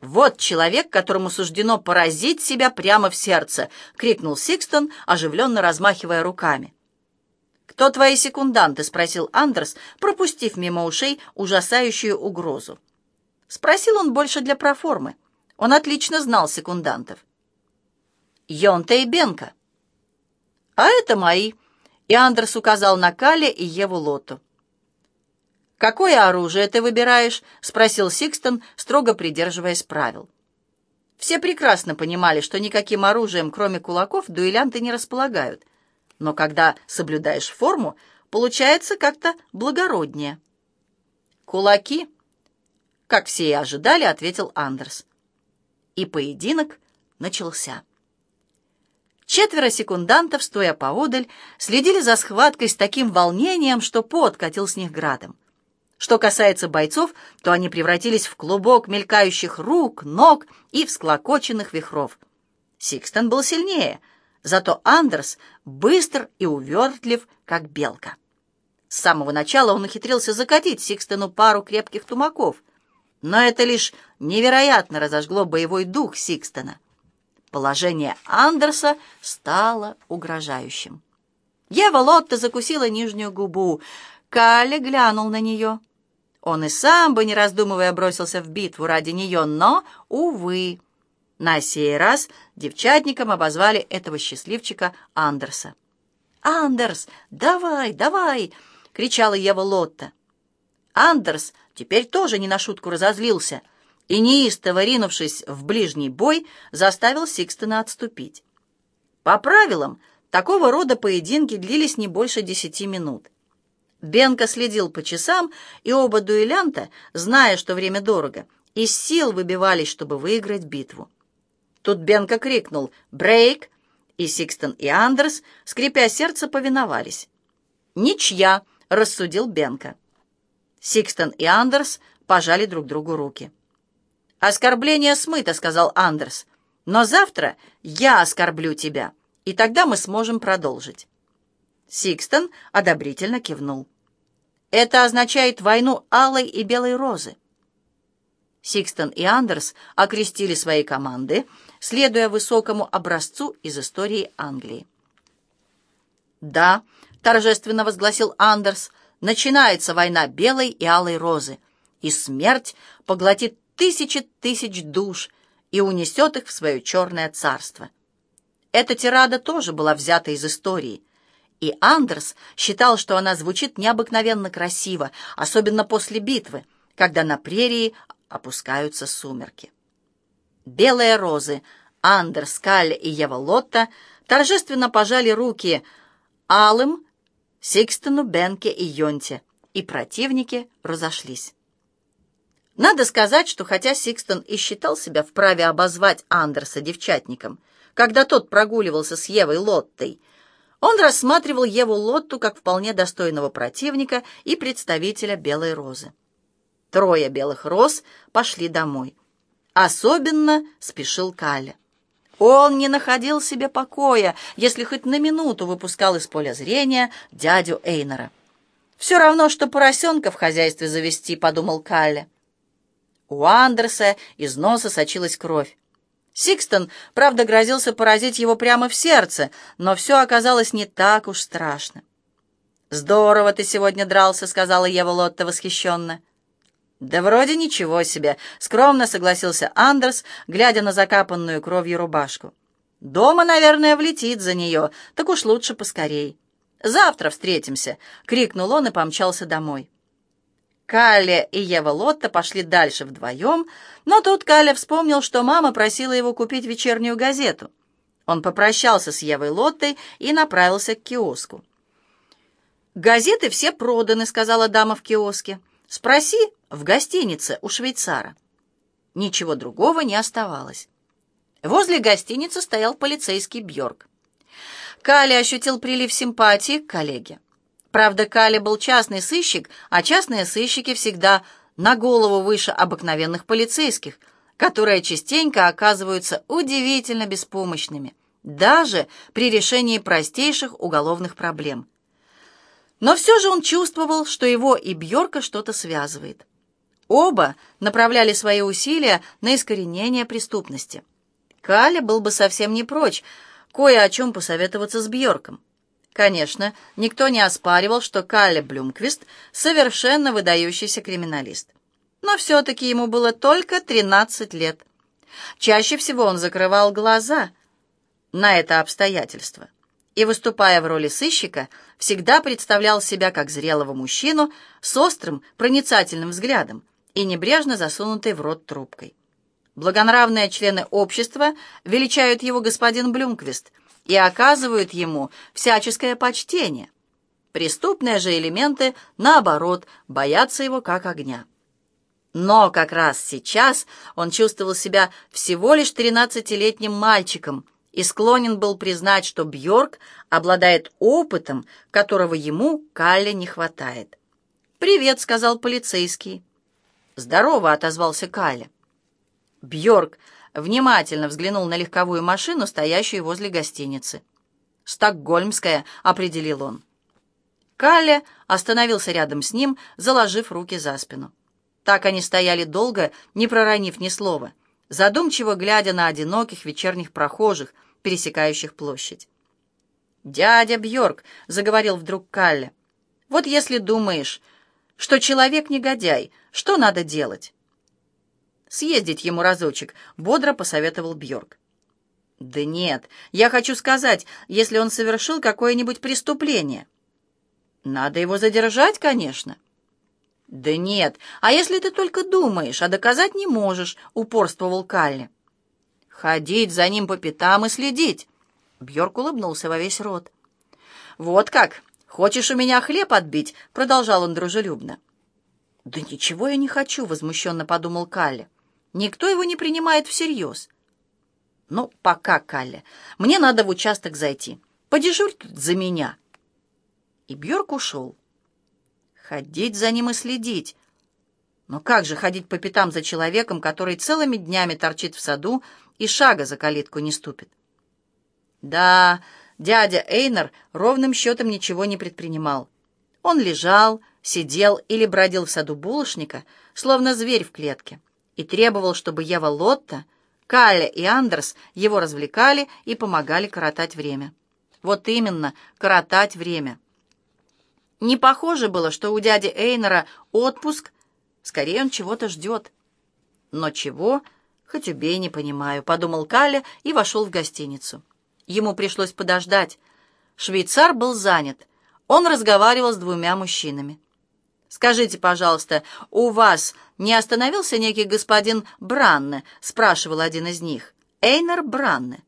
«Вот человек, которому суждено поразить себя прямо в сердце!» — крикнул Сикстон, оживленно размахивая руками. «Кто твои секунданты?» — спросил Андерс, пропустив мимо ушей ужасающую угрозу. Спросил он больше для проформы. Он отлично знал секундантов. «Йонта и Бенка». «А это мои», — и Андерс указал на Кале и Еву Лотту. «Какое оружие ты выбираешь?» — спросил Сикстон, строго придерживаясь правил. Все прекрасно понимали, что никаким оружием, кроме кулаков, дуэлянты не располагают. Но когда соблюдаешь форму, получается как-то благороднее. «Кулаки?» «Как все и ожидали», — ответил Андерс. И поединок начался. Четверо секундантов, стоя поодаль, следили за схваткой с таким волнением, что пот катил с них градом. Что касается бойцов, то они превратились в клубок мелькающих рук, ног и всклокоченных вихров. Сикстон был сильнее, зато Андерс быстр и увертлив, как белка. С самого начала он ухитрился закатить Сикстону пару крепких тумаков, но это лишь невероятно разожгло боевой дух Сикстона. Положение Андерса стало угрожающим. Ева Лотта закусила нижнюю губу. Калли глянул на нее. Он и сам бы, не раздумывая, бросился в битву ради нее, но, увы, на сей раз девчатникам обозвали этого счастливчика Андерса. «Андерс, давай, давай!» — кричала Ева Лотта. Андерс теперь тоже не на шутку разозлился и, неистово ринувшись в ближний бой, заставил Сикстона отступить. По правилам, такого рода поединки длились не больше десяти минут. Бенка следил по часам, и оба дуэлянта, зная, что время дорого, из сил выбивались, чтобы выиграть битву. Тут Бенка крикнул «Брейк!», и Сикстон и Андерс, скрипя сердце, повиновались. «Ничья!» — рассудил Бенка. Сикстон и Андерс пожали друг другу руки. «Оскорбление смыто», — сказал Андерс. «Но завтра я оскорблю тебя, и тогда мы сможем продолжить». Сикстон одобрительно кивнул. «Это означает войну алой и белой розы». Сикстон и Андерс окрестили свои команды, следуя высокому образцу из истории Англии. «Да», — торжественно возгласил Андерс, — «начинается война белой и алой розы, и смерть поглотит тысячи тысяч душ и унесет их в свое черное царство». Эта тирада тоже была взята из истории — и Андерс считал, что она звучит необыкновенно красиво, особенно после битвы, когда на прерии опускаются сумерки. Белые розы, Андерс, Каль и Ева Лотта торжественно пожали руки Алым, Сикстону, Бенке и Йонте, и противники разошлись. Надо сказать, что хотя Сикстон и считал себя вправе обозвать Андерса девчатником, когда тот прогуливался с Евой Лоттой, он рассматривал Еву Лотту как вполне достойного противника и представителя Белой Розы. Трое белых роз пошли домой. Особенно спешил Каля. Он не находил себе покоя, если хоть на минуту выпускал из поля зрения дядю Эйнера. «Все равно, что поросенка в хозяйстве завести», — подумал Калля. У Андерса из носа сочилась кровь. Сикстон, правда, грозился поразить его прямо в сердце, но все оказалось не так уж страшно. «Здорово ты сегодня дрался», — сказала Ева Лотта восхищенно. «Да вроде ничего себе», — скромно согласился Андерс, глядя на закапанную кровью рубашку. «Дома, наверное, влетит за нее, так уж лучше поскорей. Завтра встретимся», — крикнул он и помчался домой. Калле и Ева Лотта пошли дальше вдвоем, но тут Калле вспомнил, что мама просила его купить вечернюю газету. Он попрощался с Евой Лоттой и направился к киоску. «Газеты все проданы», — сказала дама в киоске. «Спроси в гостинице у швейцара». Ничего другого не оставалось. Возле гостиницы стоял полицейский Бьорк. Калли ощутил прилив симпатии к коллеге. Правда, Кали был частный сыщик, а частные сыщики всегда на голову выше обыкновенных полицейских, которые частенько оказываются удивительно беспомощными, даже при решении простейших уголовных проблем. Но все же он чувствовал, что его и Бьорка что-то связывает. Оба направляли свои усилия на искоренение преступности. Калли был бы совсем не прочь кое о чем посоветоваться с Бьорком. Конечно, никто не оспаривал, что Калли Блюмквист совершенно выдающийся криминалист. Но все-таки ему было только 13 лет. Чаще всего он закрывал глаза на это обстоятельство и, выступая в роли сыщика, всегда представлял себя как зрелого мужчину с острым, проницательным взглядом и небрежно засунутой в рот трубкой. Благонравные члены общества величают его господин Блюмквист и оказывают ему всяческое почтение. Преступные же элементы, наоборот, боятся его как огня. Но как раз сейчас он чувствовал себя всего лишь тринадцатилетним мальчиком и склонен был признать, что Бьорк обладает опытом, которого ему, Калле, не хватает. «Привет», — сказал полицейский. «Здорово», — отозвался Калле. Бьорк внимательно взглянул на легковую машину, стоящую возле гостиницы. «Стокгольмская», — определил он. Калле остановился рядом с ним, заложив руки за спину. Так они стояли долго, не проронив ни слова, задумчиво глядя на одиноких вечерних прохожих, пересекающих площадь. «Дядя Бьорк», — заговорил вдруг Калле, — «вот если думаешь, что человек негодяй, что надо делать?» «Съездить ему разочек», — бодро посоветовал Бьорк. «Да нет, я хочу сказать, если он совершил какое-нибудь преступление». «Надо его задержать, конечно». «Да нет, а если ты только думаешь, а доказать не можешь», — упорствовал Калли. «Ходить за ним по пятам и следить». Бьорк улыбнулся во весь рот. «Вот как! Хочешь у меня хлеб отбить?» — продолжал он дружелюбно. «Да ничего я не хочу», — возмущенно подумал Калли. Никто его не принимает всерьез. Ну, пока, Калли. Мне надо в участок зайти. Подежурь тут за меня. И Бьорк ушел. Ходить за ним и следить. Но как же ходить по пятам за человеком, который целыми днями торчит в саду и шага за калитку не ступит? Да, дядя Эйнер ровным счетом ничего не предпринимал. Он лежал, сидел или бродил в саду булочника, словно зверь в клетке и требовал, чтобы Ева Лотта, Калля и Андерс его развлекали и помогали коротать время. Вот именно, коротать время. Не похоже было, что у дяди Эйнера отпуск, скорее он чего-то ждет. Но чего, хоть убей, не понимаю, подумал Калля и вошел в гостиницу. Ему пришлось подождать. Швейцар был занят. Он разговаривал с двумя мужчинами. «Скажите, пожалуйста, у вас не остановился некий господин Бранне?» — спрашивал один из них. «Эйнер Бранне».